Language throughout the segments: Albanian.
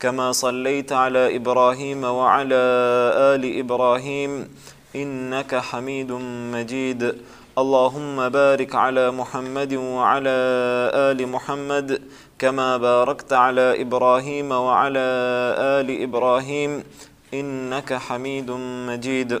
كما صليت على إبراهيم وعلى آل إبراهيم إنك حميد مجيد اللهم بارك على محمد وعلى آل محمد كما باركت على إبراهيم وعلى آل إبراهيم إنك حميد مجيد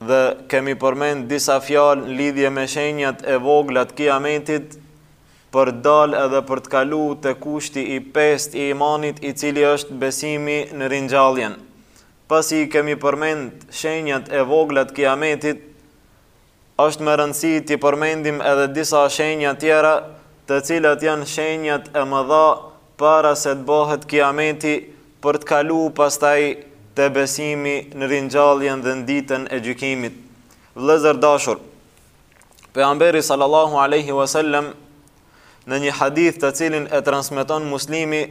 dhe kemi përmend disa fjalë në lidhje me shenjat e vogla të Kiametit për të dalë edhe për të kaluar te kushti i pestë i imanit, i cili është besimi në ringjalljen. Pasi i kemi përmend shenjat e vogla të Kiametit, është me rëndësi të përmendim edhe disa shenja tjera, të cilat janë shenjat e mëdha para se të bahet Kiameti për të kalu pastaj te besimi në ringjalljen dhe në ditën e gjykimit vëllezër të dashur Pejgamberi sallallahu alaihi wasallam në një hadith të cilin e transmeton Muslimi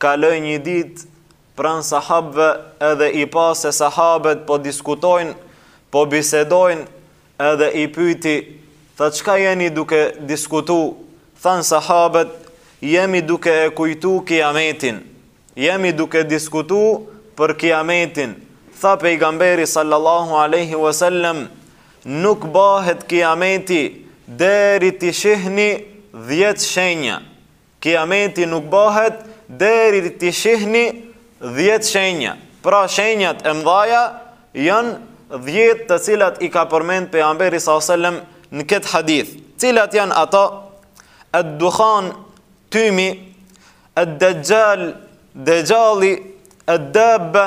kaloi një ditë pranë sahabëve edhe i pa se sahabët po diskutojnë, po bisedojnë Edhe i pyeti, tha çka jeni duke diskutu, thanë sahabët, jemi duke e kujtu kiametin, jemi duke diskutu për kiametin, tha pejgamberi sallallahu alejhi wa sallam, nuk bahet kiameti deri t'i shihni dhjetë shenja, Kiameti nuk bahet deri t'i shihni 10 shenja. Pra shenjat e mdhaja janë 10 të cilat i ka përmend pejgamberi alejhi selam në këtë hadith. Cilat janë ato? Ad-dukhan, tymi, ad-dajjal, dajjali, ad-dabba,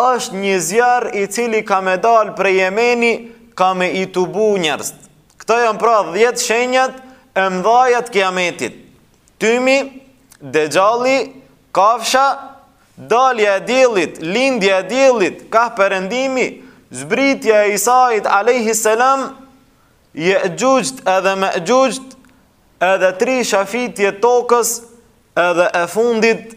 Është një zjarr i cili ka me dal prej Jemeni, ka me i tubu njerëzit. Këto janë pra 10 shenjat e mdhaja të Kiametit. Tymi, Dexhalli, kafsha, dalja e diellit, lindja e diellit kah perëndimi, zbritja e Isait alejhi selam, Jexhuxhët edhe Mexhuxhët, edhe tri shafitje të tokës, edhe e fundit,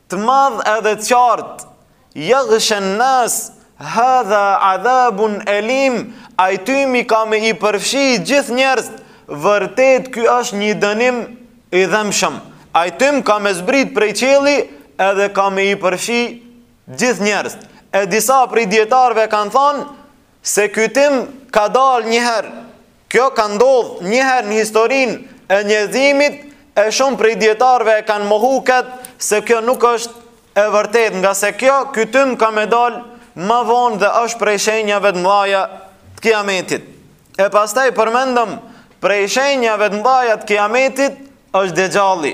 Të madh edhe të qartë, jagshan nas, hadha adhabun elim, ai tymi ka me i përfshi gjithë njerëzit, vërtet ky është një dënim i dhemshëm. Ai tym ka me zbrit prej qielli edhe ka me i përfshi gjithë njerëzit. E disa prej dijetarëve kanë thonë Se ky tym ka dalë një herë. Kjo ka ndodhë një herë në historinë e njerëzimit e shumë prej dijetarëve e kanë mohu këtë se kjo nuk është e vërtetë ngase kjo ky tym ka me dalë ma vonë dhe është prej shenjave të mdhaja të kiametit. E pastaj përmendëm prej shenjave të mdhaja të kiametit është dexhalli.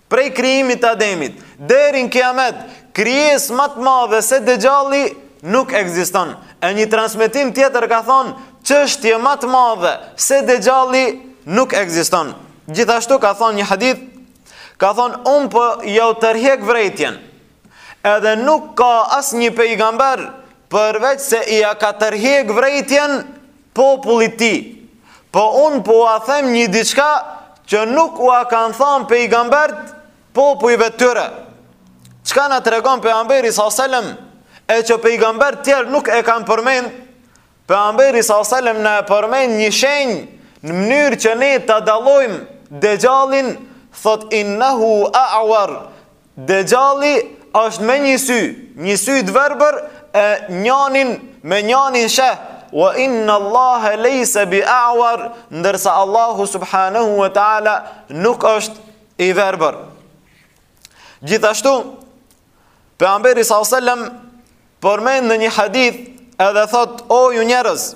Prej krijimit të Ademit deri në Kiamet, krijesë ma të madhe se Dexhalli nuk ekziston. E një transmetim tjetër ka thonë, çështje ma të madhe se Dexhalli nuk ekziston. Gjithashtu ka thonë një hadith, ka thonë unë po jau tërhjek vrejtjen. Edhe nuk ka asnjë pejgamber përveç se ia ka tërhjek vrejtjen popullit tij. Po unë po ua them një diçka që nuk ua kanë thanë pejgambert popujve tyre. Çka na tregon Pejgamberi s.a.s. e që pejgambert tjerë nuk e kanë përmend, Pejgamberi s.a.s. na e përmend një shenjë në mënyrë që ne ta dallojmë Dexhallin, thot innehu a'war, Dexhalli është me një sy, një sy të verbër e njanin me njanin sheh, wa inna Allaha lejse bi a'war, ndërsa Allahu subhanahu wa ta'ala nuk është i verbër. Gjithashtu, Pejgamberi s.a.s. përmend në një hadith edhe thot, o ju njerëz,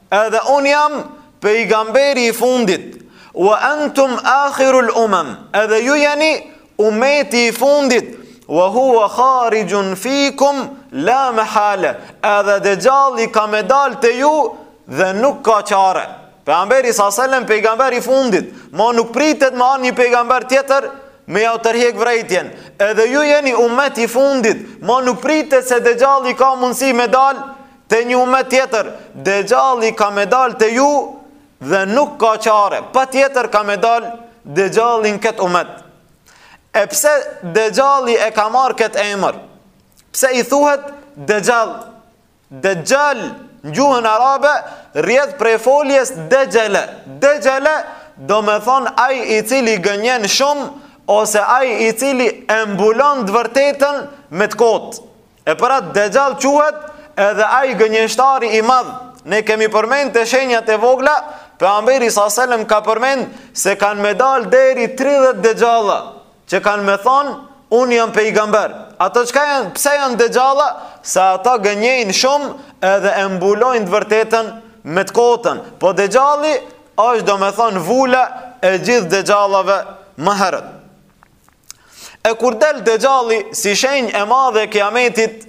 Edhe unë jam Pejgamberi i fundit, wa antum akhirul umam, edhe ju jeni umeti i fundit, wa huwa kharijun fikum la mahala, edhe dexhalli ka me dalë te ju dhe nuk ka çare. Pejgamberi sa selam pejgamber i fundit, ma nuk pritet me ardh një pejgamber tjetër me jau tërhjek vrejtjen. Edhe ju jeni umeti i fundit, ma nuk pritet se dexhalli ka mundësi me dalë Te një umet tjetër, Dexhalli ka me dal te ju dhe nuk ka çare. Patjetër ka me dal Dexhalli në këtë umet. E pse Dexhalli e ka marrë këtë emër? Pse i thuhet Dexhall? Dexhall në gjuhën arabe rrjedh prej foljes dexhele. Dexhele domethonë ai i cili gënjen shumë ose aj i cili e mbulon të vërtetën me të kotë. E për atë Dexhall quhet edhe ai gënjeshtari i madh. Ne kemi përmend te shenjat e vogla, pejgamberi sa selam ka përmend se kanë me dal deri 30 Dexhalla, që kanë me thon un jam pejgamber. Ato çka janë, pse janë Dexhalla? Se ata gënjejnë shumë edhe e mbulojnë të vërtetën me të kotën. Po Dexhalli është domethonë vula e gjithë Dexhallave më herët. E kur del Dexhalli si shenjë e madhe e kiametit,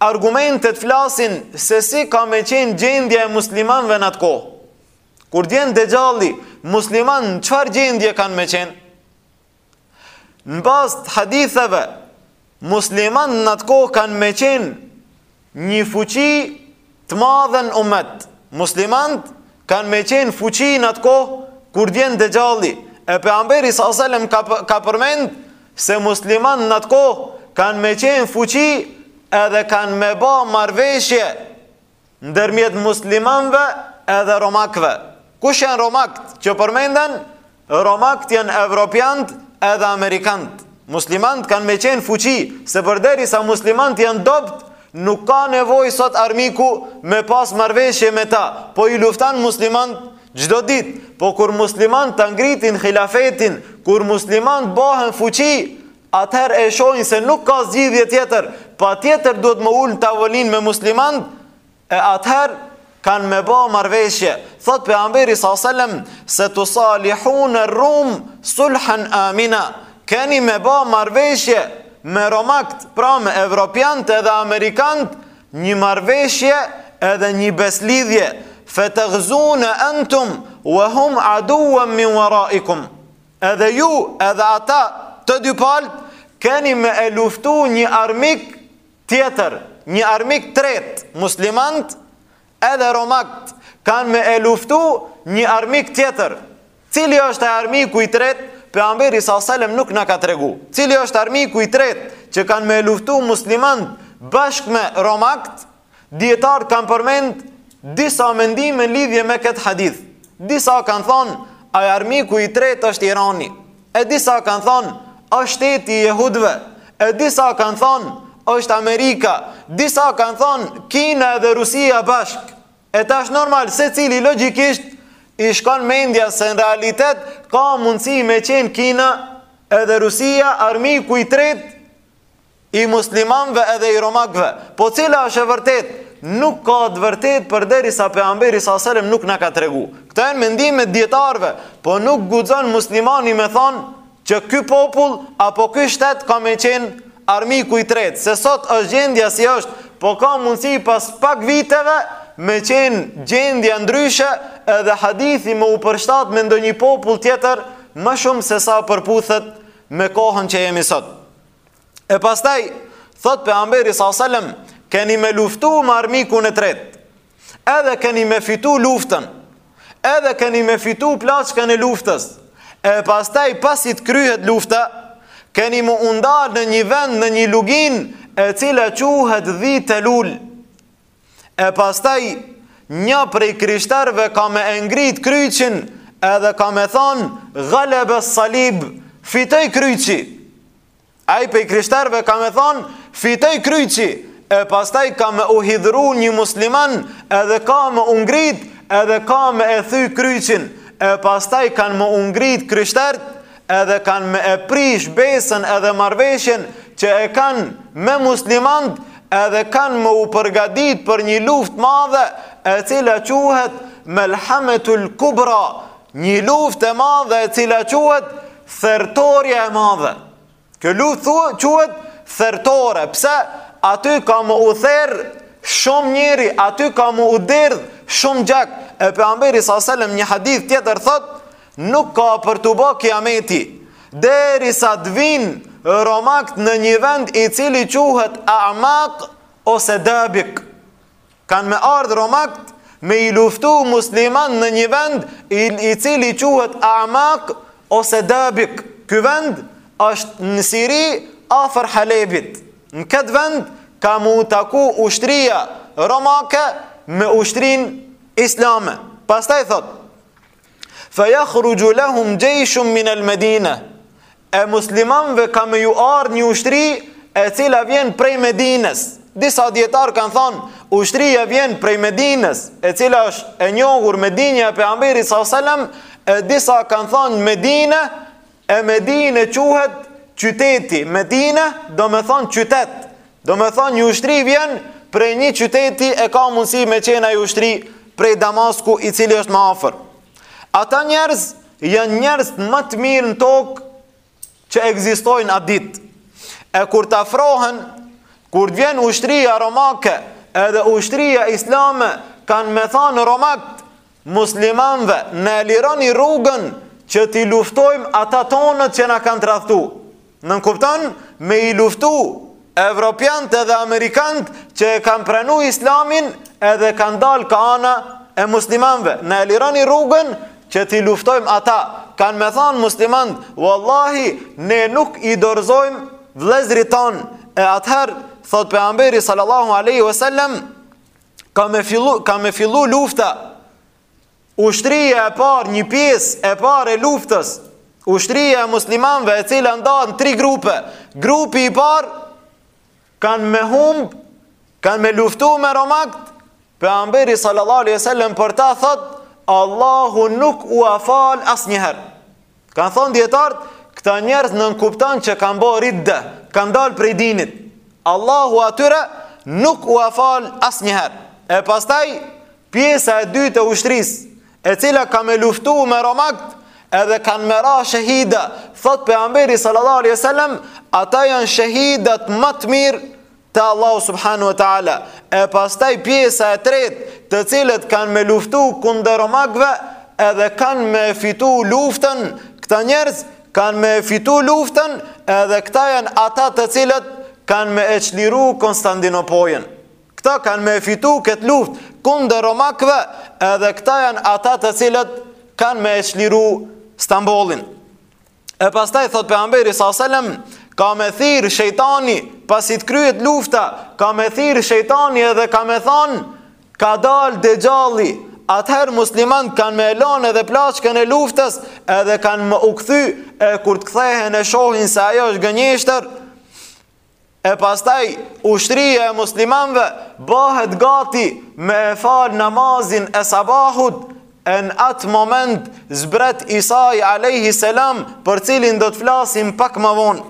argumentet flasin se si ka me qenë gjendja e muslimanve në atë kohë. Kur vjen Dexhalli, muslimant në çfarë gjendje kanë me qenë? Në bazë t' haditheve, Muslimanët në atë kohë kanë me qenë një fuqi të madhe në umet. Muslimanët kanë me qenë fuqi në atë kohë kur vjen Dexhalli. E Pejgamberi s.a.s. ka, ka përmend se muslimanët në atë kohë kanë me qenë fuqi edhe kanë me ba marrëveshje ndërmjet muslimanëve edhe romakëve. Kush janë romakët që përmenden? Romakët janë evropianët edhe amerikanët. Muslimanët kanë me qenë fuqi, se përderisa muslimanët janë të dobët, nuk ka nevojë sot armiku me pas marrëveshje me ta, po i luftan muslimanët çdo ditë, po kur muslimanët ta ngritin hilafetin, kur muslimanët bëhen fuqi, atëherë e shohin se nuk ka zgjidhje tjetër, patjetër duhet me u ul në tavolinë me muslimanët, e atëherë kanë me ba marrëveshje. Thotë Pejgamberi s.a.s. setusalihune rrum sulhan amina, keni me ba marrëveshje me romakët, pra me evropianët edhe amerikanët, një marrëveshje edhe një besëlidhje, fe tagzune entum, wa hum aduwan min waraikum Edhe ju, edhe ata, të dy palët, keni me e luftu një armik tjetër, një armik të tretë, muslimanët edhe romakët, kanë me e luftu një armik tjetër. Cili është ai armiku i tretë, Pejgamberi s.a.s. nuk na ka tregu. Cili është armiku i tretë, që kanë me e luftu muslimanët bashkë me romakët, Dijetarët kanë përmend disa mendime në lidhje me këtë hadith. Disa kanë thonë, ai armiku i tretë është Irani. E disa kanë thonë, është shteti i jehudëve. E disa kanë thonë, është Amerika. Disa kanë thonë, Kina dhe Rusia bashkë. E tash normal secili logjikisht i shkon mendja se në realitet ka mundësi me qenë Kina edhe Rusia armiku i tretë i muslimanëve edhe i romakëve, po cila është e vërtetë, nuk ka të vërtetë përderisa Pejgamberi s.a.s. nuk na ka tregu. Këto janë mendime të dijetarëve, po nuk guxon muslimani me thonë që ky popull apo ky shtet ka me qenë armiku i tretë, se sot është gjendja si është, po ka mundësi pas pak viteve me qenë gjendja ndryshe edhe hadithi me u përshtat me ndonjë popull tjetër më shumë se sa përputhet me kohën që jemi sot. E pastaj, thotë Pejgamberi s.a.s., keni me luftu me armikun e tretë, edhe keni me fitu luftën, edhe keni me fitu plaçkën e luftës, e pastaj pasi të kryhet lufta, keni me u ndal në një vend në një luginë, e cila quhet Dhi Tulul. E pastaj një prej krishtarve ka me e ngrit kryqin edhe ka me thonë galebe salib fitoj kryqi. Ai prej krishtarve ka me thonë fitoj kryqi e pastaj ka me u hidhru një musliman edhe ka me u ngrit edhe ka me e thy kryqin e pastaj kanë me u ngrit krishtert edhe kanë me e prish besën edhe marrëveshjen që e kanë me muslimant edhe kanë me u përgadit për një luft madhe e cila quhet melhametul kubra një luft e madhe e cila quhet thertorja e madhe kjo luft thua quhet thertore pse aty ka me u therë shumë njeri aty ka me u derdh shumë gjak e pejgamberi sa selem një hadith tjetër thot Nuk ka për t'u bo kiameti derisa të vin romakt në një vend i cili quhet Amak ose Dabik. Kan me ardh romakt me i luftu musliman në një vend i, i cili quhet Amak ose Dabik. Ky vend është në Siri afër Halebit. Në këtë vend ka m'u taku ushtria romake me ushtrin islame. Pastaj thot, Fa yakhruju lahum jayshun min al-Madina. E muslimanëve ka me ju ardh një ushtri e cila vjen prej Medinës. Disa dijetar kanë thënë, ushtria vjen prej Medinës, e cila është e njohur Medineja e pejgamberit sallallahu alajhi wasallam, e disa kanë thënë Medinë, E Medine quhet qyteti, Medine domethonë qytet, domethonë një ushtri vjen prej një qyteti e ka mundësi me qen ajo ushtri prej Damasku i cili është ma afër. Ata njerëz janë njerëz më të mirë në tokë që ekzistojnë atë ditë. E kur të afrohen, kur të vjen ushtria romake edhe ushtria islame kanë me thonë romakët, muslimanëve na e lironi rrugën që t'i luftojmë ata tonët që na kanë tradhtu. Nënkupton me i luftu evropiant edhe amerikant që e kanë pranu islamin edhe kanë dalë ka ana e muslimanëve. Na e lironi rrugën që t'i luftojmë ata. Kanë me thanë muslimant, Wallahi, ne nuk i dorzojmë vllezrit tonë. E atëherë, thot Pejgamberi sallallahu aleyhi vësallem, ka me fillu, ka me fillu lufta, ushtria e parë, një pjesë e parë e luftës, ushtria e muslimanve e cila ndahet në tri grupe, grupi i parë, kanë me humbë, kanë me luftu me romakt, pejgamberi sallallahu alejhi ve sellem për ta thot, Allahu nuk ua fal asnjëherë. Kanë thonë dijetarët, këta njerëz nënkupton që kanë bo ridde, kanë dalë prej dinit. Allahu atyre nuk ua fal asnjëherë. E pastaj, pjesa e dytë e ushtrisë, e cila ka me luftu me romakët, edhe kanë me ra shehida, thotë pejgamberi sallallahu alejhi ve sellem, ata janë shehidat ma të mirë, te Allahu subhanahu wa taala. E pastaj pjesa e tretë, të cilët kanë me luftu kundër romakëve, edhe kanë me e fitu luftën, këta njerëz kanë me e fitu luftën, edhe këta janë ata të cilët kanë me e çliru Konstantinopojen. Këta kanë me e fitu këtë luftë kundër romakëve, edhe këta janë ata të cilët kanë me e çliru Stambollin. E pastaj thotë pejgamberi sa selam ka me thirr shejtani pasi të kryet lufta, ka me thirr shejtani edhe ka me thanë ka dal dexhalli. Atëherë muslimanët kanë me e lon edhe plaçkën e luftës edhe kanë me u kthy e kur të kthehen e shohin se ajo është gënjeshtër E pastaj ushtria e muslimanëve bëhet gati me e fal namazin e sabahut e në atë moment zbret Isai alayhi salam për cilin do të flasim pak më vonë.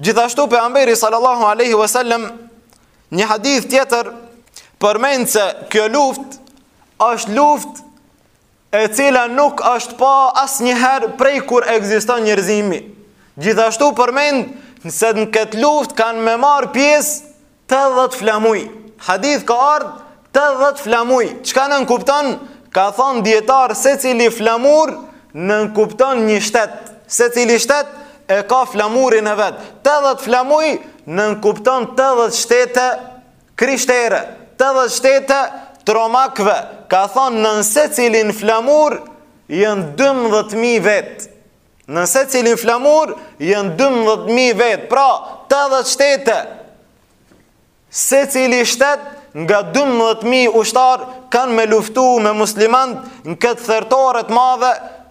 Gjithashtu pejgamberi sallallahu alaihi wasallam një hadith tjetër përmend se kjo luftë është luftë e cila nuk është pa asnjëherë prej kur ekziston njerëzimi. Gjithashtu përmend se në këtë luftë kanë me marrë pjesë 80 flamuj. Hadith ka ardhë 80 flamuj. Çka nënkupton? Kanë thonë dijetarët secili flamur nënkupton një shtet. Secili shtet e ka flamurin e vet. 80 flamuj nënkupton 80 shtete Krishtere, tetëdhjetë shtete të romakëve, ka thonë nën secilin flamur janë dymbëdhjetë mijë vetë. Nën secilin flamur janë dymbëdhjetë mijë vetë. Pra, tetëdhjetë shtete. Secili shtet nga 12000 ushtarë kanë me luftu me muslimanët në këtë thertore të madhe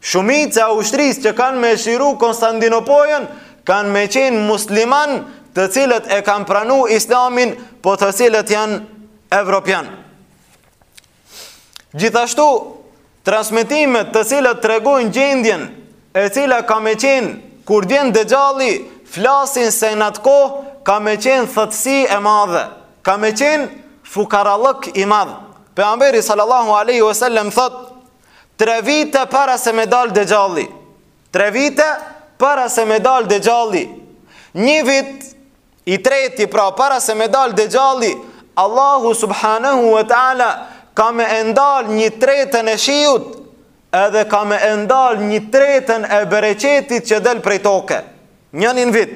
Shumica e ushtrisë që kanë me e çliru Konstantinopojën kanë me qenë muslimanë të cilët e kanë pranu islamin po të cilët janë evropianë. Gjithashtu, transmitimet të cilët tregojnë gjendjen e cila ka me qenë kur vjen dexhalli flasin se në atë kohë ka me qenë thatësi e madhe, ka me qenë fukarallëk i madh. Pejgamberi sallallahu aleyhi wasallam thotë, Tre vite para se me dalë Dexhalli. Tre vite para se me dalë Dexhalli. Një vit i treti pra para se me dalë Dexhalli. Allahu subhanahu wa ta'ala ka me e ndal një tretën e shiut edhe ka me e ndal një tretën e bereqetit që del prej toke. Njanin vit.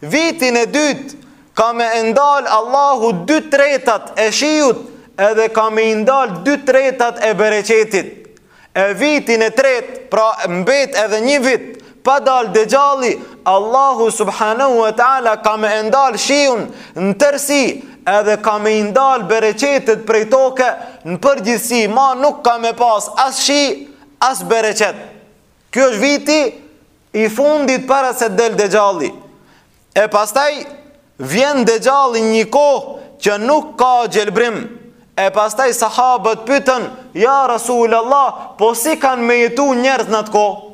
Vitin e dytë ka me e ndal Allahu dy tretat e shiut edhe ka me i ndal dy tretat e bereqetit. E vitin e tret, pra mbet edhe një vit, pa dal Dexhalli, Allahu subhanahu wa ta'ala ka me e ndal shiun në tërsi edhe ka me i ndal bereqetet prej toke në përgjithsi ma nuk ka me pas as shi, as bereqet. Kjo është viti i fundit para se del Dexhalli. E pastaj vjen Dexhalli një kohë që nuk ka gjelbrim. E pastaj sahabët pyeten, "Ja Rasulullah, po si kanë me jetu njerëz në atë kohë?"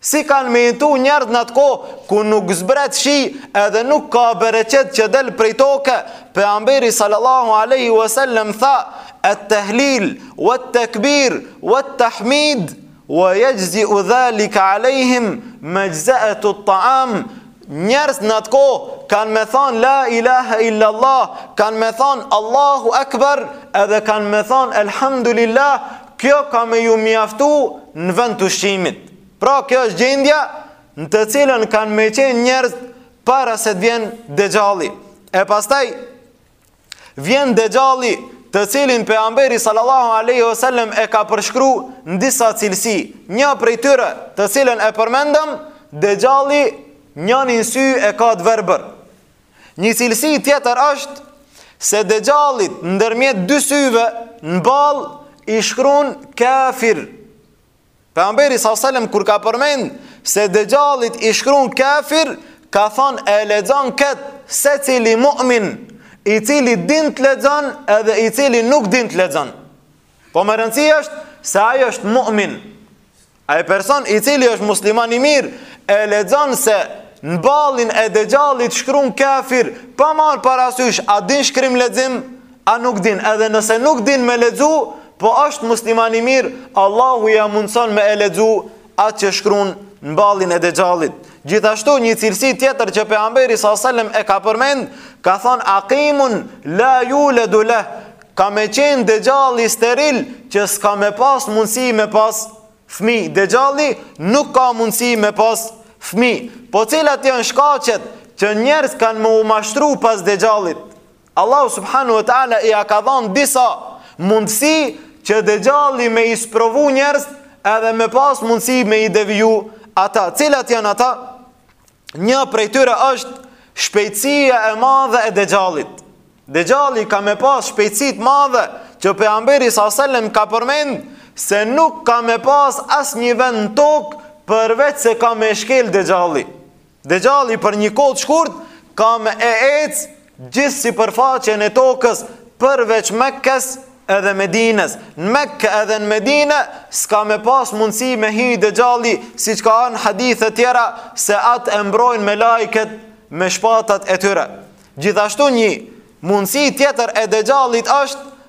Si kanë me jetu njerëz në atë kohë, ku nuk zbret shi edhe nuk ka bereqet që del prej toke, pejgamberi sallallahu aleyhi wa sallem tha, at-tahlil, wa at-takbir, wa at-tahmid, Wa yajzi'u dhalika 'alayhim majza'atu at-ta'am Njerëz në atë kohë kanë me thanë La ilaha illa Allah, kanë me thanë Allahu Akbar edhe kanë me thanë Elhamdulillah, kjo ka me ju mjaftu në vend të ushqimit. Pra kjo është gjendja në të cilën kanë me qenë njerëz para se të vjen Dexhalli. E pastaj Vjen Dexhalli, të cilin pejgamberi sallallahu alaihi wasallam e ka përshkru në disa cilësi. Një prej tyre, të cilën e përmendëm, Dexhalli njanin sy e ka të verbër. Një cilësi tjetër është se Dexhallit ndërmjet dy syve në ballë i shkrun kafir. Pejgamberi sa selam kur ka përmend se dexhallit i shkrun kafir, ka thonë e lexon kët secili mu'min, i cili din të lexon edhe i cili nuk din të lexon. Po me rëndësi është se ai është mu'min. Ai person i cili është musliman i mirë e lexon se në ballin e dexhallit shkrun kafir, pa marr parasysh a din shkrim lexim A nuk din, edhe nëse nuk din me lexu, po është musliman i mirë, Allahu ja mundson me e lexu atë që shkrun në ballin e dexhallit. Gjithashtu një cilësi tjetër që pejgamberi sa selam e ka përmend, ka thon aqimun la yuladu lah ka me qenë dexhalli steril që s'ka me pas mundësi me pas fmi. Dexhalli nuk ka mundësi me pas fmi. Po cilat janë shkaqet që njerëz kanë me u mashtru pas dexhallit? Allahu subhanahu wa ta'ala ia ka dhanë disa mundësi që dexhalli me i sprovu njerëz edhe me pas mundësi me i deviju ata. Cilat janë ata? Një prej tyre është shpejtësia e madhe e dexhallit. Dexhalli ka me pas shpejtësi t'madhe që pejgamberi sallallahu alaihi wasallam ka përmend se nuk ka me pas asnjë vend në tokë përveç se ka me shkel dexhalli. Dexhalli për një kohë të shkurt ka me e ecë gjithë sipërfaqen e tokës përveç Mekkës edhe Medinës. Në Mekke edhe në Medine s'ka me pas mundësi me hi Dexhalli siç ka ardhë n'hadithe tjera se atë e mbrojnë melaiket me shpatat e tyre. Gjithashtu një mundësi tjetër e Dexhallit është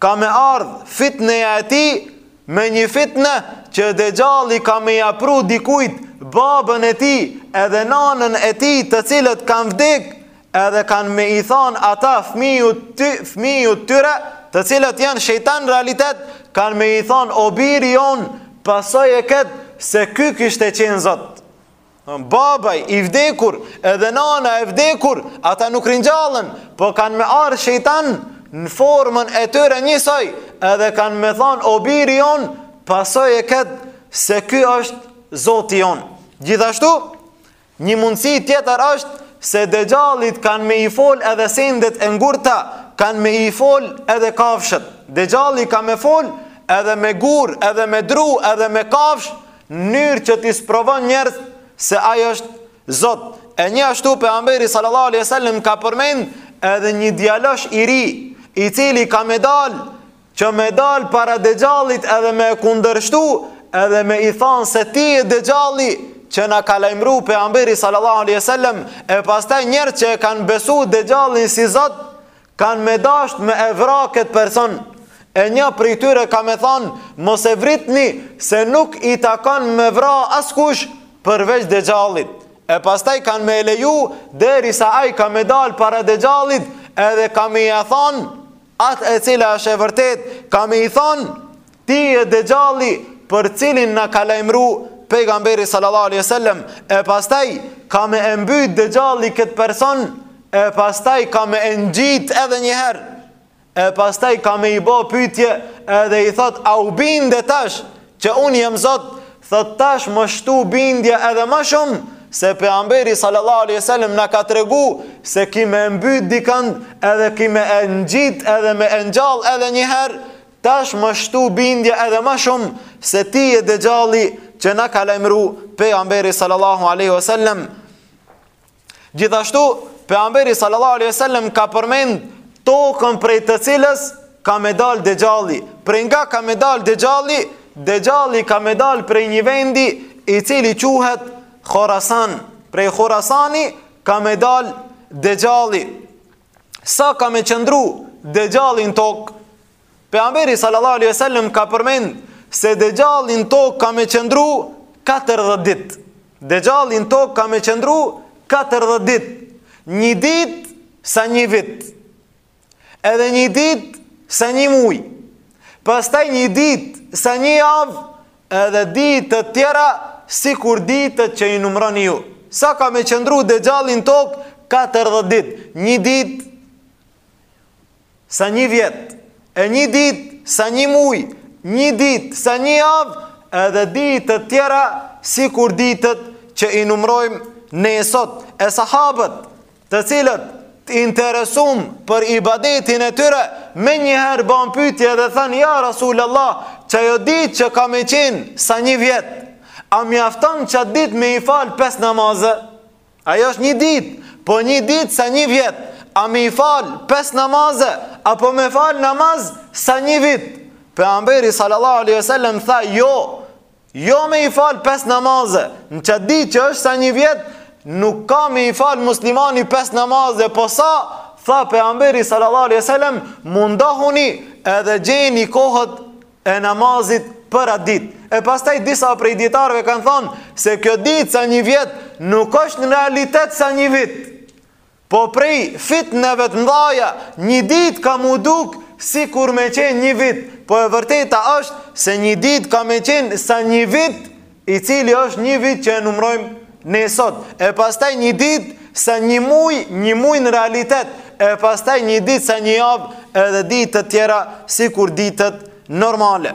Ka me ardh fitneja e tij me një fitne që dexhalli ka me ia pru dikujt babën e tij edhe nanën e tij të cilët kanë vdek edhe kanë me i than ata fmiju, fmijut t'tyre të cilët janë shejtanë n'realitet kanë me i than o biri jonë pasoje këtë se ky kish qenë zot Babai i vdekur edhe nana e vdekur, ata nuk ringjallen, po kanë me ardh shejtanë në formën e tyre njësoj, edhe kanë me thonë o biri jonë, pasoje këtë se ky është zoti jonë. Gjithashtu, një mundësi tjetër është se dexhallit kanë me i fol edhe sendet e ngurta, kanë me i fol edhe kafshët. Dexhalli ka me fol edhe me gur, edhe me dru, edhe me kafshë, mënyrë që t'i sprovon njerëz se ai është Zot. E njëashtu pejgamberi sallallahu alaihi wasallam ka përmend edhe një djalosh i ri, i cili ka me dal që me dal para dexhallit edhe me e kundërshtu edhe me i thonë se ti je dexhalli që na ka lajmru pejgamberi sallallahu alaihi wasallam e pastaj njerëz që e kanë besu dexhallin si zot Kanë me dasht me e vra këtë person, e një prej tyre ka me thanë, mos e vritni se nuk i takon me vra askush përveç dexhallit. E pastaj kanë me e leju derisa ai ka me dalë para dexhallit edhe ka me ia thanë, atë e cila është e vërtetë, ka me i thanë, Ti je dexhalli për cilin na ka lajmëru pejgamberi sallallahu alaihi wasallam e pastaj ka me e mbyt dexhalli kët person e pastaj ka me e ngjit edhe një herë e pastaj ka me i bo pyetje edhe i thot a u binde tash që un jam zot thot tash m'u shtu bindja edhe ma shumë se pejgamberi sallallahu alaihi wasallam na ka tregu se ki me e mbyt dikënd edhe ki me e ngjit edhe me e ngjall edhe një herë Tash m'u shtu bindja edhe ma shumë se ti je Dexhalli që na ka lajmëru Pejgamberi sallallahu aleyhi wa sallem. Gjithashtu, Pejgamberi sallallahu aleyhi wa sallem ka përmend tokën prej të cilës ka me dal Dexhalli. Prej nga ka me dal Dexhalli, Dexhalli ka me dal prej një vendi i cili quhet Horasan. Prej Horasani ka me dal Dexhalli. sa ka me qëndru Dexhalli n'tokë, Pejgamberi sallallahu alaihi wasallam ka përmend se Dexhalli n'tokë ka me qëndru 40 dit. Dexhalli n'tokë ka me qëndru 40 dit. Një dit sa një vit. Edhe një dit sa një muj. Pastaj një dit sa një javë Edhe ditë të tjera sikur ditët që i numëroni ju. Sa ka me qëndru Dexhalli në tokë? Katërdhjetë ditë. Një ditë sa një vjet. E një ditë sa një muaj, një ditë sa një javë, edhe ditë të tjera sikur ditët që i numërojmë ne sot. E sahabët të cilët të interesum për ibadetin e tyre, menjëherë banë pytje dhe thanë, ja Rasul Allah, qajo ditë që ka me qenë sa një vjet, a mjafton qatë ditë me i falë pes namazë? Ajo është një ditë, po një ditë sa një vjet, a me i falë pesë namaze, apo me falë namaz sa një vit? Pejgamberi sallallahu alaihi sallam tha, jo, Jo me i fal pes namaze, n'qat ditë që është sa një vjet, nuk ka me i fal muslimani pes namaze, po sa, tha Pejgamberi sallallahu alejhi we selem, mundohuni edhe gjeni kohët e namazit për atë ditë. E pastaj disa prej dijetarve kanë thonë, se kjo ditë sa një vjet, nuk është në realitet sa një vit. Po prej fitneve të mdhaja një ditë ka m'u duk sikur me qenë një vit, po e vërteta është se një ditë ka me qenë sa një vit i cili është një vit që e numrojmë ne sot, e pastaj një ditë sa një muj, një muj në realitet, e pastaj një ditë sa një javë edhe ditë të tjera sikur ditët normale.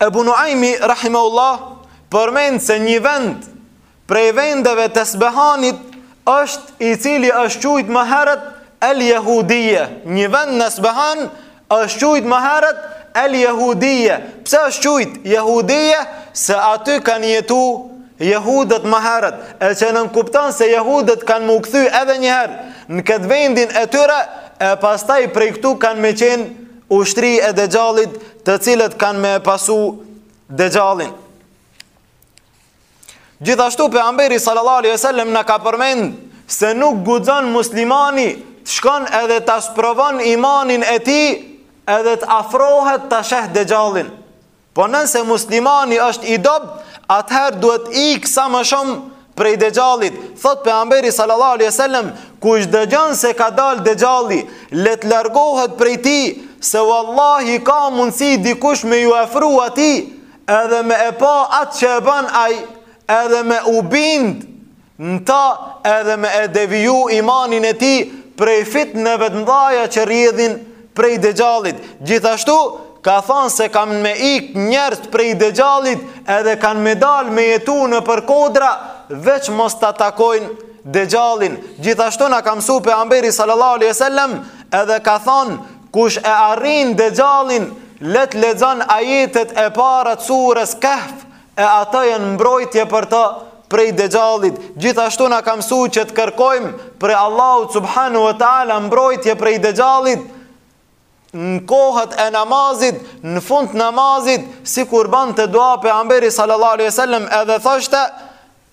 Ebu Nuajmi, Rahimehullah, përmend se një vend prej vendeve të Asbehanit është i cili është qujtë më herët El Jehudije. Një vend në Asbehan është qujtë më herët El Jehudije. Pse është qujtë Jehudije? Se aty kanë jetu Jehudët më herët. E që nënkupton se Jehudët kanë m'u kthy edhe një herë në këtë vendin e tyre, e pastaj prej këtu kanë me qenë ushtri e dexhallit të cilët kanë me e pasu dexhallin. Gjithashtu pejgamberi sallallahu alaihi wasallam na ka përmend se nuk guxon muslimani të shkon edhe ta sprovon imanin e tij edhe të afrohet ta sheh dexhallin. Po nëse muslimani është i dob, atëherë duhet ik sa më shumë prej dexhallit. Thotë pejgamberi sallallahu alaihi wasallam, kush dëgjon se ka dalë dexhalli, le të largohet prej tij, se wallahi ka mundësi dikush me ju afru atij, edhe me e pa atë që e ban ai, edhe me u bind Në ta edhe me e deviju imanin e tij prej fitneve të mëdhaja që rrjedhin prej dexhallit. Gjithashtu, ka thonë se kanë me ikë njerëz prej dexhallit edhe kanë me dalë me jetu nëpër kodra veç mos ta takojnë dexhallin. Gjithashtu na ka msu pejgamberi sallallahu alaihi wasallam edhe ka thonë kush e arrin dexhallin le t'lexon ajetet e para të surës Kehf e ato janë mbrojtje për të prej dexhallit. Gjithashtu na ka msu që të kërkojmë prej Allahut subhanahu wa taala mbrojtje prej dexhallit në kohët e namazit, në fund të namazit, sikur bante dua pejgamberi sallallahu alaihi wasallam edhe thoshte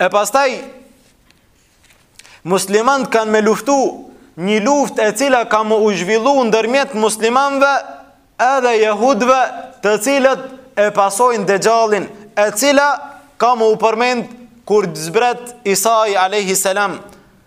E pastaj muslimanët kanë me luftu një luftë e cila ka me u zhvillu ndërmjet muslimanëve edhe jehudëve të cilët e pasojnë dexhallin e cila ka me u përmend kur zbret Isai alejhi selam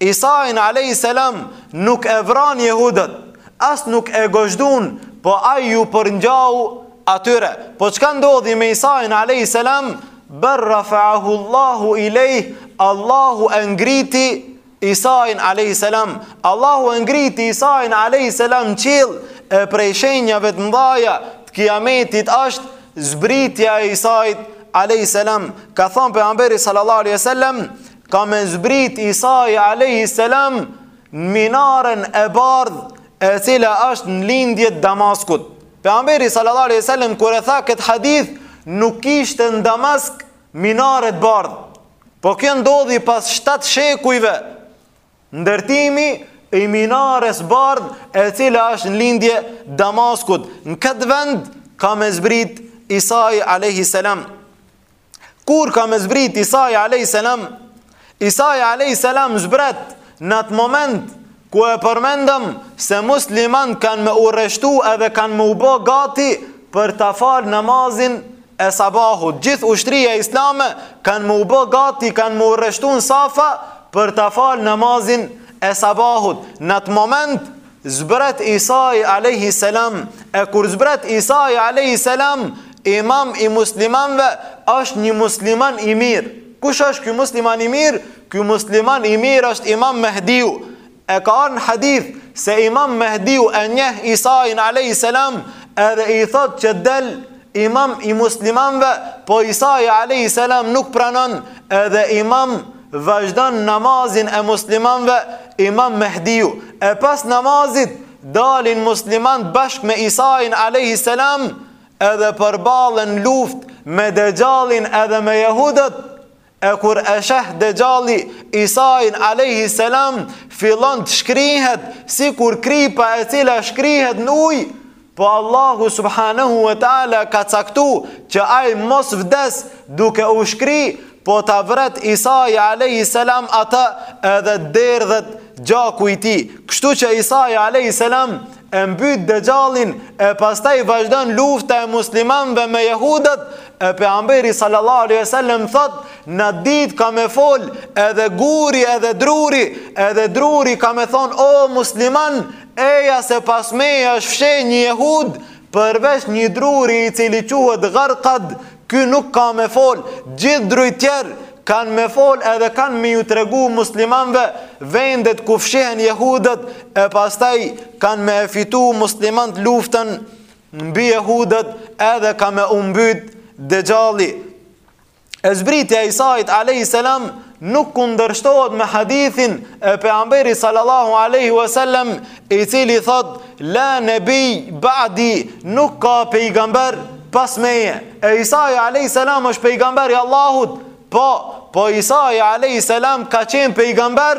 Isain alejhi selam nuk e vranë jehudët, as nuk e gozhdunë, po ai ju përngjau atyre. Po çka ndodhi me Isain alejhi selam? Bel rafa'ahu Allahu ilejh, Allahu e ngriti Isain alejhi selam. Allahu e ngriti Isain alejhi selam n'qiell e prej shenjave të mëdhaja të kiametit ashtë zbritja e Isait alejhi selam. Ka thonë pejgamberi sallallahu alejhi selam Ka me zbrit Isai alejhi selam në minaren e bardhë e cila është në lindje t'Damaskut. Pejgamberi sallallahu alejhi selam kur e tha këtë hadith nuk kishte në Damask minare t'bardhë. Po kjo ndodhi pas 7 shekujve ndërtimi i minares bardhë e cila është në lindje Damaskut. Në këtë vend ka me zbrit Isai alejhi selam. Kur ka me zbrit Isai a.s. Isai a.s. zbret në atë moment ku e përmendëm se musliman kanë me u rreshtu edhe kanë me u bo gati për ta falë namazin e sabahut. Gjithë ushtria islame kanë me u bo gati, kanë me u rreshtu në safa për ta falë namazin e sabahut. Në atë moment Zbret Isai alayhi salam, e kur zbret Isai alayhi salam, imam i muslimanëve është një musliman i mirë. Kush është ky musliman i mirë? Ky musliman i mirë është Imam Mehdiu. E ka ardh në hadith se Imam Mehdiu e njeh Isain alayhi salam, edhe i thotë që del Imam i muslimanve, po Isai alayhi salam nuk pranon, edhe imam vazhdon namazin e muslimanve, Imam Mehdiu. E pas namazit dalin muslimanët bashkë me Isain alayhi salam, edhe përballen në luftë me Dexhallin edhe me jehudët, E kur e sheh Dexhalli Isain alejhi selam fillon të shkrihet sikur kripa e cila shkrihet në ujë, po Allahu subhanahu wa taala ka caktu që ai mos vdes duke u shkri, po ta vret Isai alejhi selam atë edhe derdhet gjaku i tij. Kështu që Isai alejhi selam e mbyt Dexhallin e pastaj vazhdon lufta e muslimanëve me jehudët E pejgamberi sallallahu alejhi ue sellem thotë, n'atë ditë ka me fol edhe guri edhe druri, edhe druri ka me thonë o musliman, eja se pas meje është fsheh një jehud, përveç një druri i cili quhet gharqad, ky nuk ka me fol, gjithë drujt tjerë kanë me fol edhe kanë me ju tregu muslimanve vendet ku fshehen jehudët e pastaj kanë me e fitu muslimantë luftën Mbi jehudët edhe ka me u mbyt Dexhalli. E zbritja e Isait a.s. nuk kundërshtohet me hadithin e pejgamberit sallallahu a.s. i cili thotë, la nebi ba'di nuk ka pejgamber pas meje. E Isai a.s. është pejgamber i Allahut, po, po Isai a.s. ka qenë pejgamber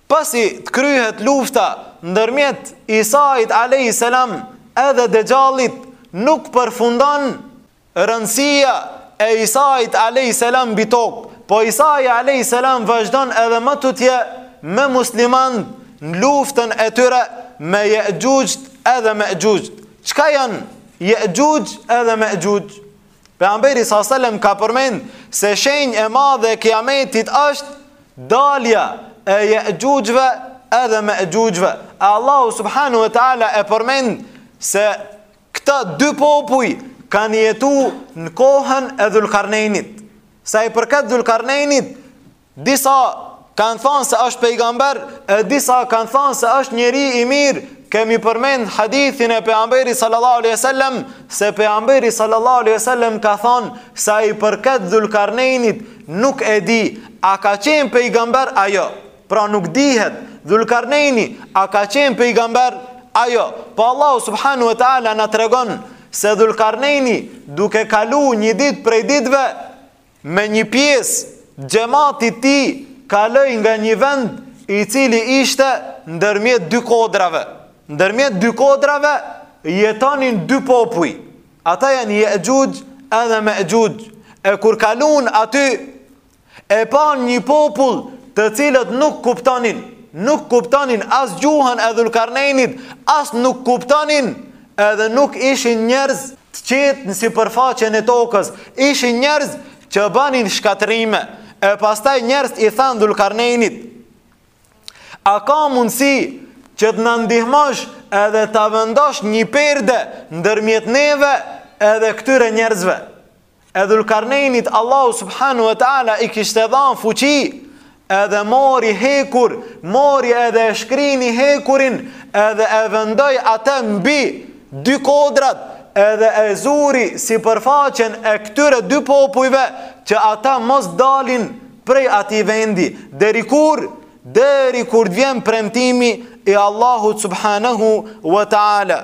Pasi të kryhet lufta ndërmjet Isait alejhi selam edhe Dexhallit, nuk përfundon rëndësia e Isait alejhi selam mbi tokë, po Isai alejhi selam vazhdon edhe më tutje me muslimantë në luftën e tyre me Jexhuxhët edhe Mexhuxhët. Çka janë Jexhuxhë edhe Mexhuxhë? Pejgamberi sa selam ka përmend se shenjë e madhe e kiametit është dalja e Jexhuxhve edhe Mexhuxhve. E Allahu subhanahu wa taala e përmend se këta dy popuj kanë jetu në kohën e Dhulkarnenit. Sa i përket Dhulkarnenit, Disa kanë thënë se është pejgamber, e disa kanë thënë se është njeri i mirë. Kemi përmend hadithin e pejgamberit sallallahu alaihi wasallam se pejgamberi sallallahu alaihi wasallam ka thënë sa i përket Dhulkarnejnit nuk e di a ka qenë pejgamber a jo. Pra nuk dihet Dhulkarnejni a ka qenë pejgamber a jo. Po Allahu subhanahu wa taala na tregon se Dhulkarnejni duke kalu një ditë prej ditëve Me një pjesë xhematit tij kaloi nga një vend i cili ishte ndërmjet dy kodrave. Ndërmjet dy kodrave jetonin dy popuj. Ata janë Jexhuxh edhe Mexhuxh. E kur kaluan aty e panë një popull të cilët nuk kuptonin, nuk kuptonin as gjuhën e Dhulkarnejnit, as nuk kuptonin Edhe nuk ishin njerëz të qetë në sipërfaqen e tokës, ishin njerëz që bënin shkatërrime. E pastaj njerëzit i thanë Dhulkarnejnit, A ka mundësi që të na ndihmosh edhe ta vendosh një perde ndërmjet neve edhe këtyre njerëzve? E dhulkarnejnit Allahu subhanahu wa ta'ala i kishte dhanë fuqi Edhe mori hekur, mori edhe e shkrini hekurin Edhe e vendoi atë mbi dy kodrat Edhe e zuri sipërfaqen e këtyre dy popujve Që ata mos dalin prej atij vendi Deri kur, deri kur vjen premtimi i Allahu subhanahu wa ta'ala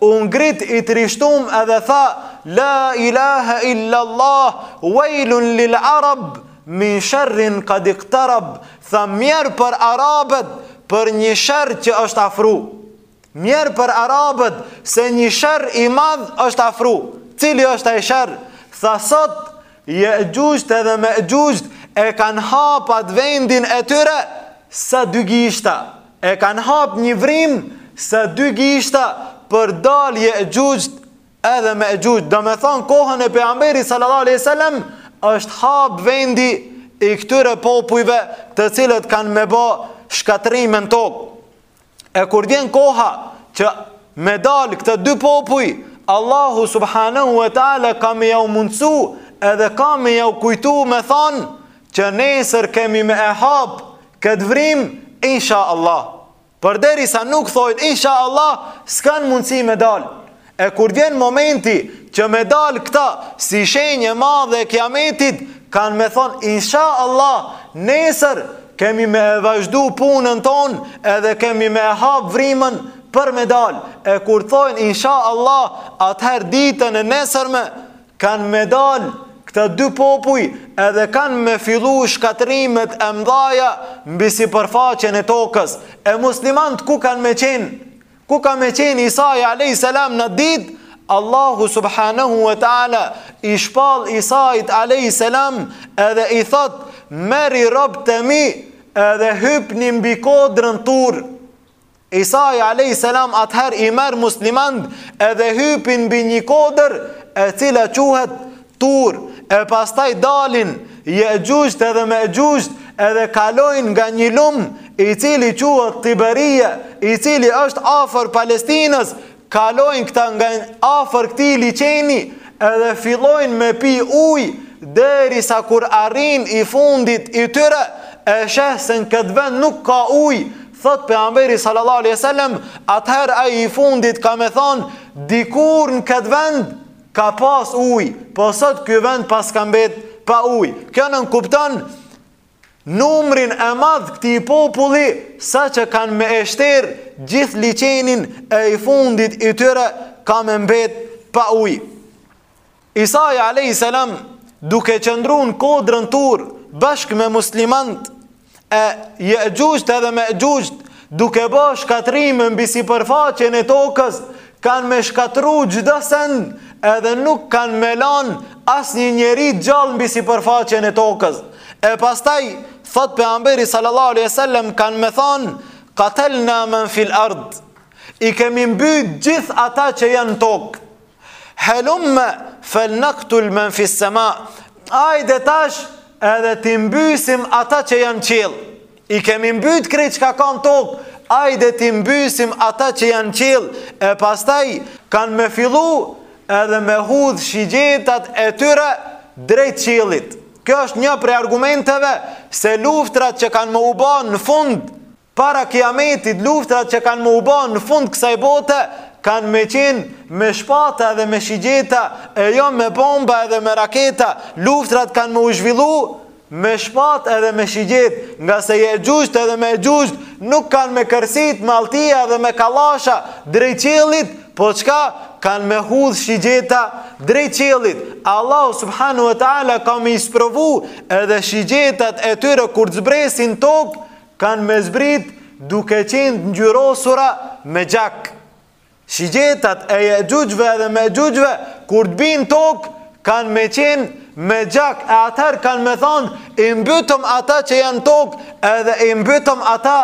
u ngrit i trishtun edhe tha la ilaha illa allah wailun lil arab min sharrin qad iqtarab tha mjer për arabët për një sherr që është afru mjer për arabët se një sherr i madh është afru cili është ai sherr tha sot jexhuxhët edhe mexhuxhët e kanë hap atë vendin e tyre sa dy gishta E kanë hapë një vrimë sa dy gishta për dalë Je'xhuxhët edhe Me'xhuxhët, domethënë kohën e Pejgamberit sallallahu alejhi ve sellem është hapë vendi i këtyre popujve të cilët kanë me bë shkatërrime në tokë. E kur vjen koha që me dalë këta dy popuj, Allahu subhanahu wa taala ka me jau mundësu edhe ka me jau kujtu me thanë që nesër kemi me e hap këtë vrimë, insha Allah. Përderisa nuk thojnë, insha Allah, s'kanë mundësi me dal. E kur vjen momenti që me dal këta si shenjë e madhe e kiametit, kanë me thonë, insha Allah, nesër kemi me e vazhdu punën tonë edhe kemi me e hap vrimën për me dal. E kur thojnë, insha Allah, atëherë ditën e nesërme, Kanë me dalë këta dy popuj edhe kanë me fillu shkatrrimet e mdhaja mbi sipërfaqen e tokës. E muslimanët ku kanë me qenë? Ku ka me qenë Isai a.s. në atë ditë? Allahu subhanahu wa ta'ala i shpall Isait a.s. edhe i thotë merri robtë e mi edhe hypni mbi kodrën Tur. Isai alayhis salam atëherë i merr muslimanët edhe hypin mbi një kodër e cila quhet Tur e pastaj dalin Jexhuxhët edhe Mexhuxhët edhe kalojnë nga një lum i cili quhet Tiberia i cili është afër Palestinës Kalojnë këta nga afër këtij liqeni edhe fillojnë me pi ujë derisa kur arrin i fundit i tyre e sheh se në këtë vend nuk ka ujë, thotë pejgamberi sallallahu alaihi wasallam, atëherë ai i fundit ka me thonë, dikur në këtë vend ka pas ujë, po sot ky vend paska mbet pa ujë. Kjo nënkupton Numrin e madh këtij populli saqë kanë me e shter gjithë liqenin e i fundit i tyre ka me mbet pa ujë. Isai a.s. duke qëndru në kodrën Tur bashkë me muslimanët e Jexhuxhët edhe Mexhuxhët Duke bo shkatrrime mbi sipërfaqen e tokës, kanë me shkatrru çdo send edhe nuk kanë me lanë asnjë njeri gjallë mbi sipërfaqen e tokës. E pastaj, thotë pejgamberi sallallahu alejhi ve sellem, kanë me thanë, katelna men fil erd, i kemi mby gjithë ata që janë n'tokë. Helumme felnaktul men fis-sema, hajde tash edhe t'i mbysim ata që janë n'qill. I kemi mbyt krejt çka ka në tokë, hajde t'i mbysim ata që janë n'qiell, e pastaj kanë me fillu edhe me hudh shigjetat e tyre drejt qiellit. Kjo është një prej argumenteve se luftrat që kanë me u ba në fund, para kiametit, luftrat që kanë me u ba në fund kësaj bote, kanë me qenë me shpata edhe me shigjeta, e jo me bomba edhe me raketa, luftrat kanë me u zhvillu, Me shpatë edhe me shigjetë, ngase Jexhuxhët edhe Mexhuxhët nuk kanë me kërsit me alltia edhe me kallasha drejt qiellit, po çka, kanë me hudh shigjeta drejt qiellit. Allahu subhanahu wa ta'ala ka me i sprovu edhe shigjetat e tyre kur të zbresin n'tokë, kanë me zbrit duke qenë të ngjyrosura me gjak. Shigjetat e Jexhuxhve dhe Mexhuxhve kur të bin n'tok kanë me qenë me gjak e atëherë kanë me thonë i mbytëm ata që janë n'tok edhe i mbytëm ata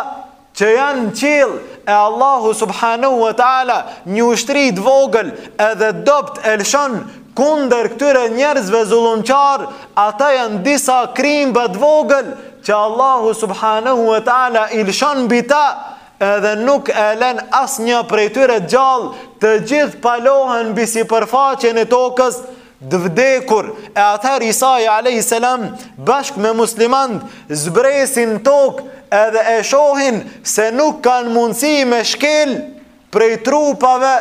që janë në qil e Allahu subhanahu wa taala një ushtri të vogël edhe t'dobt e lëshon kunder këtyre njerëzve zullumqar ata janë disa krimba të vogël që Allahu subhanahu wa taala i lëshon mbi ta edhe nuk e len asnjë prej tyre gjallë, të gjithë palohen mbi sipërfaqen e tokës, të vdekur, e atëher Isai a.s. bashk me muslimant, zbresin n'tokë edhe e shohin se nuk kanë mundësi me shkel prej trupave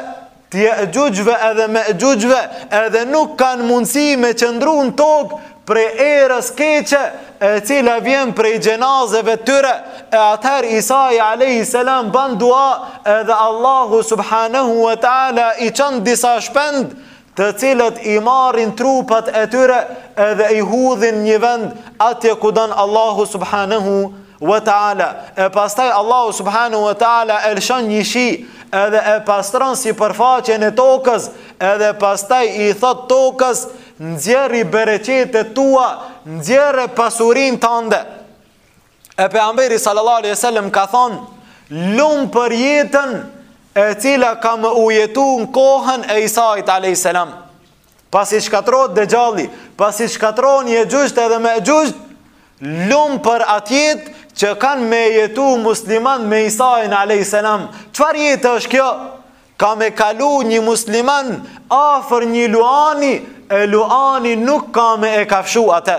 të Jexhuxhve edhe Mexhuxhve edhe nuk kanë mundësi me qëndru në tokë prej erës keqe e cila vjen prej xhenazeve të tyre e atëher Isai alayhi salam ban dua edhe Allahu subhanahu wa taala i çon disa shpend të cilët i marrin trupat e tyre edhe i hudhin n'një vend atje ku don Allahu subhanahu wa wa taala e pastaj Allahu subhanahu wa taala e lëshon një shi edhe e pastron sipërfaqen e tokës edhe pastaj i thot tokës nxjerri bereqetet tua nxjerre pasurin tënde e pejgamberi sallallahu alaihi wasallam ka thon lum për jetën e cila ka me u jetu në kohën e Isait a.s. Pasi shkatrohet Dexhalli, pasi shkatrohen Jexhuxht edhe Mexhuxht, lum për ata që kanë me jetu musliman me Isain a.s. Çfar jetë është kjo? Ka me kalu një musliman afer një luani, e luani nuk ka me e kafshu atë.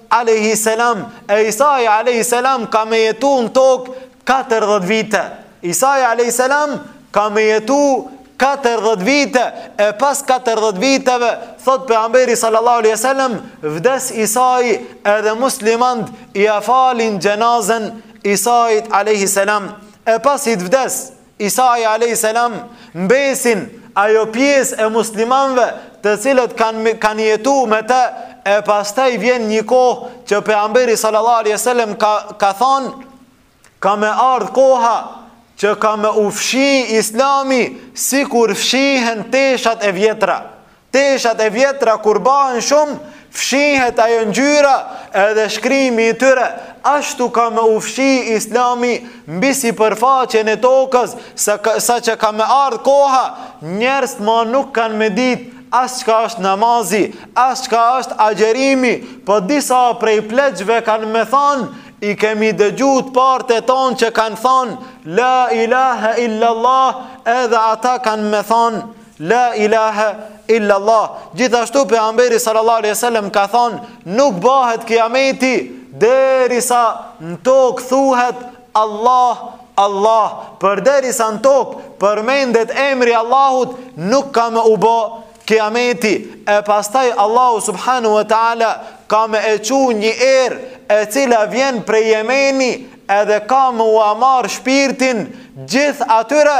Alejhi selam, e Isai alejhi selam ka me jetu në tokë 40 vite. Isai alejhi selam ka me jetu 40 vite e pas 40 viteve thot pejgamberi sallallahu alejhi selam vdes Isai edhe muslimant ia falin xhenazen Isait alejhi selam e pasi vdes Isai alayhis salam mbesin ajo pjesë e muslimanëve të cilët kanë kanë jetuar me të e pastaj vjen një kohë që pejgamberi sallallahu alaihi wasallam ka ka thon ka me ardh koha që ka me u fshi islami sikur fshihen teshat e vjetra Teshat e vjetra kur bahen shumë, fshihet ajo ngjyra edhe shkrimi i tyre, ashtu ka me u fshi Islami mbi sipërfaqen e tokës, sa sa që ka me ardhë koha, njerëzt ma nuk kanë me ditë as çka është namazi, as çka është agjerimi, po disa prej pleqve kanë me thanë, i kemi dëgju të partë e tonë që kanë thanë, la ilahe illallah, edhe ata kanë me thanë, La ilahe illa Allah. Gjithashtu pejgamberi sallallahu alaihi wasallam ka thonë, nuk bëhet kiameti derisa në tokë thuhet Allah, Allah. Për derisa në tokë përmendet emri Allahut, nuk ka me u bë kiameti. E pastaj Allahu subhanahu wa taala ka me e çu një erë e cila vjen prej Jemeni Edhe ka me ua marrë shpirtin gjithë atyre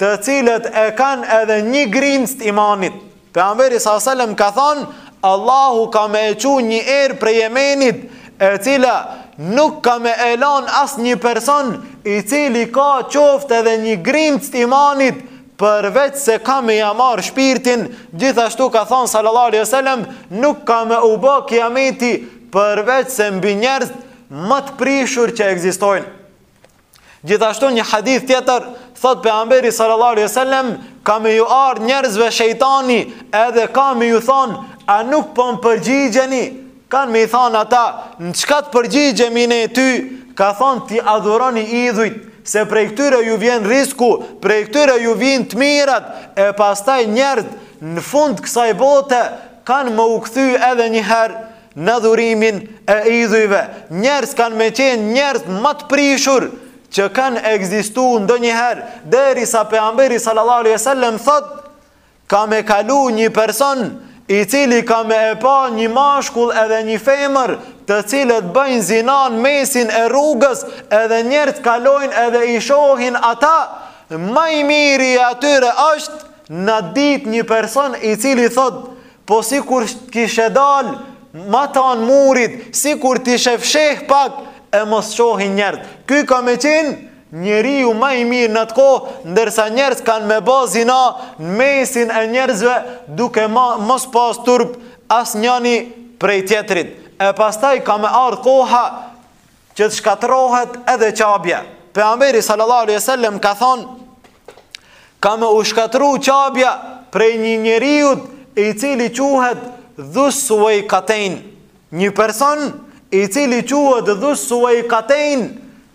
të cilët e kanë edhe nji grimcë të imanit. Pejgamberi sallallahu alejhi ve sellem ka thënë, Allahu ka me e çu nji erë prej Jemenit, e cila nuk ka me e lanë asnji person i cili ka qoftë edhe nji grimcë të imanit, përveç se ka me ia marrë shpirtin, gjithashtu ka thënë sallallahu alejhi ve sellem, nuk ka me u bë Kiameti përveç se mbi njerëzt, më të prishur që ekzistojnë. Gjithashtu një hadith tjetër thot pejgamberi sallallahu alejhi ve sellem ka me ju ardh njerëzve shejtani edhe ka me ju thon a nuk po më përgjigjeni kanë me i thon ata në çka të përgjigjemi ne ty ka thon t'i adhuroni idhujt se prej këtyre ju vjen rrisku prej këtyre ju vijnë të mirat e pastaj njerëzt në fund kësaj bote kanë me u kthy edhe një herë Në adhurimin e idhujve, njerëzt kanë me qenë njerëz më të prishur që kanë ekzistuar ndonjëherë, derisa pejgamberi sallallahu alejhi ve sellem thotë, ka me kalu një person i cili ka me e pa një mashkull edhe një femër të cilët bëjnë zina në mesin e rrugës edhe njerëzt kalojnë edhe i shohin ata ma i miri i atyre është n'at ditë një person i cili thot Po sikur të kishe dal Matanë murit Sikur t'ishe fsheh pak E mos t'shohin njerëzt Ky ka me qenë Njeriu ma i mirë n'atë kohë Ndërsa njerëzt kanë me ba zina Në mesin e njerëzve Duke ma, mos pas turp Asnjani prej tjetrit E pastaj ka me ardhë koha Që të shkatërrohet edhe Qabja Pejgamberi sallallahu alejhi wasallam ka thonë Ka me u shkatru qabja prej një njeriut i cili quhet Dhus Suejkatejn. Një person i cili quhet Dhus Suejkatejn,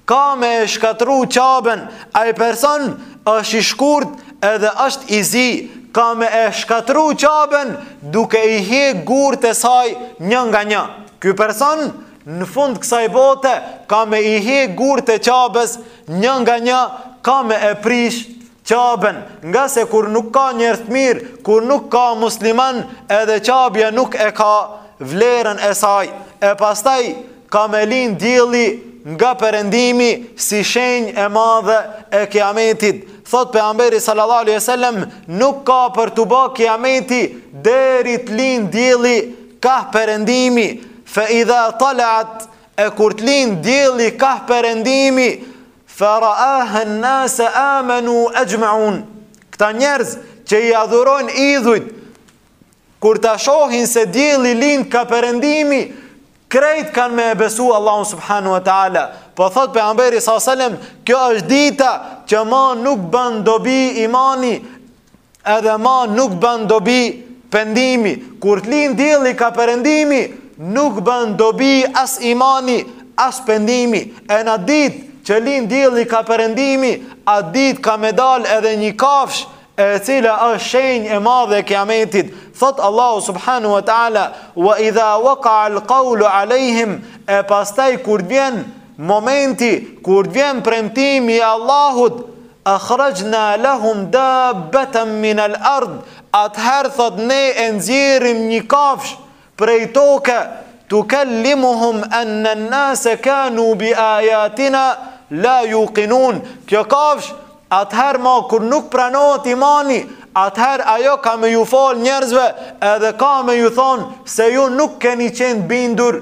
ka me e shkatru qaben, ai person është i shkurt edhe është i zi, ka me e shkatru qaben duke i hjek gurët e saj një nga një. Ky person në fund kësaj bote ka me i hjek gurët e qabes Një nga një ka me e prish qaben, ngase kur nuk ka njerëz të mirë, kur nuk ka musliman, edhe qabja nuk e ka vlerën e saj. E pastaj ka me lind dielli nga perëndimi si shenjë e madhe e kiametit. Thot pejgamberi sallallahu alejhi dhe sellem, nuk ka për t'u ba kiameti deri të lind dielli kah perëndimi. Fa idha talat E kur të lind dielli kah perëndimi, fara'aha an-nas amanu ajma'un. Këta njerëz që i adhurojnë idhujt, kur ta shohin se dielli lind kah perëndimi, krejt kanë me e besu Allahun subhanu wa ta'ala. Po thot pejgamberi s.a.s. Kjo është dita që ma nuk bën dobi imani edhe ma nuk bën dobi pendimi, kur të lind dielli kah perëndimi, nuk bën dobi as imani, as pendimi, e n'at ditë që lind dielli kah perëndimi, at ditë ka me dal edhe një kafshë, e cila është shenjë e madhe e kiametit. Thot Allahu subhanu wa ta'ala, wa idha waka al kaulu alejhim, e pastaj kur të vjen momenti, kur të vjen premtimi i Allahut, Akhrajna lahum dabatan min al ard atëherë thot ne e nxjerrim një kafshë prej toke tukallimuhum anna an-nas kanu bi ayatina la yuqinun kjo kafshë atëherë ma kur nuk pranohet imani atëherë ajo ka me ju fol njerëzve edhe ka me ju thonë se ju nuk keni qenë bindur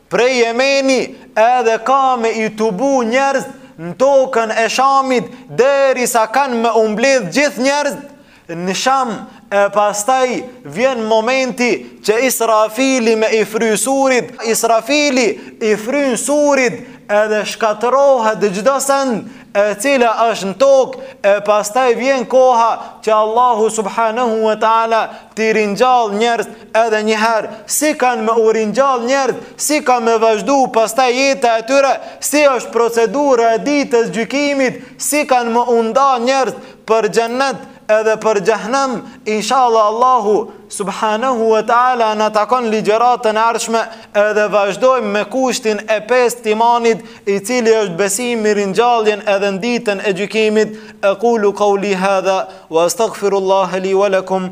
Prej Jemeni edhe ka me i tubu njerëz në tokën e Shamit derisa kanë me u mbledh gjithë njerëz në Sham e pastaj vjen momenti që Israfili me i fry surit, Israfili i fryn surit edhe shkatërrohet çdo send e cila është në tokë e pastaj vjen koha që Allahu subhanahu wa taala t'i ringjall njerëz Edhe një herë, si kanë me u ringjall njerëzt, si ka me vazhdu pastaj jeta e tyre, si është procedura e ditës s'gjykimit, si kanë me u nda njerëzt për xhennet edhe për xhehenem, inshallah Allahu subhanahu wa taala na takon n'ligjëratën e ardhshme edhe vazhdojmë me kushtin e pestë të imanit, i cili është besimi n'ringjalljen edhe në ditën e gjykimit. Aqulu qouli hadha wa astaghfirullaha li wa lakum.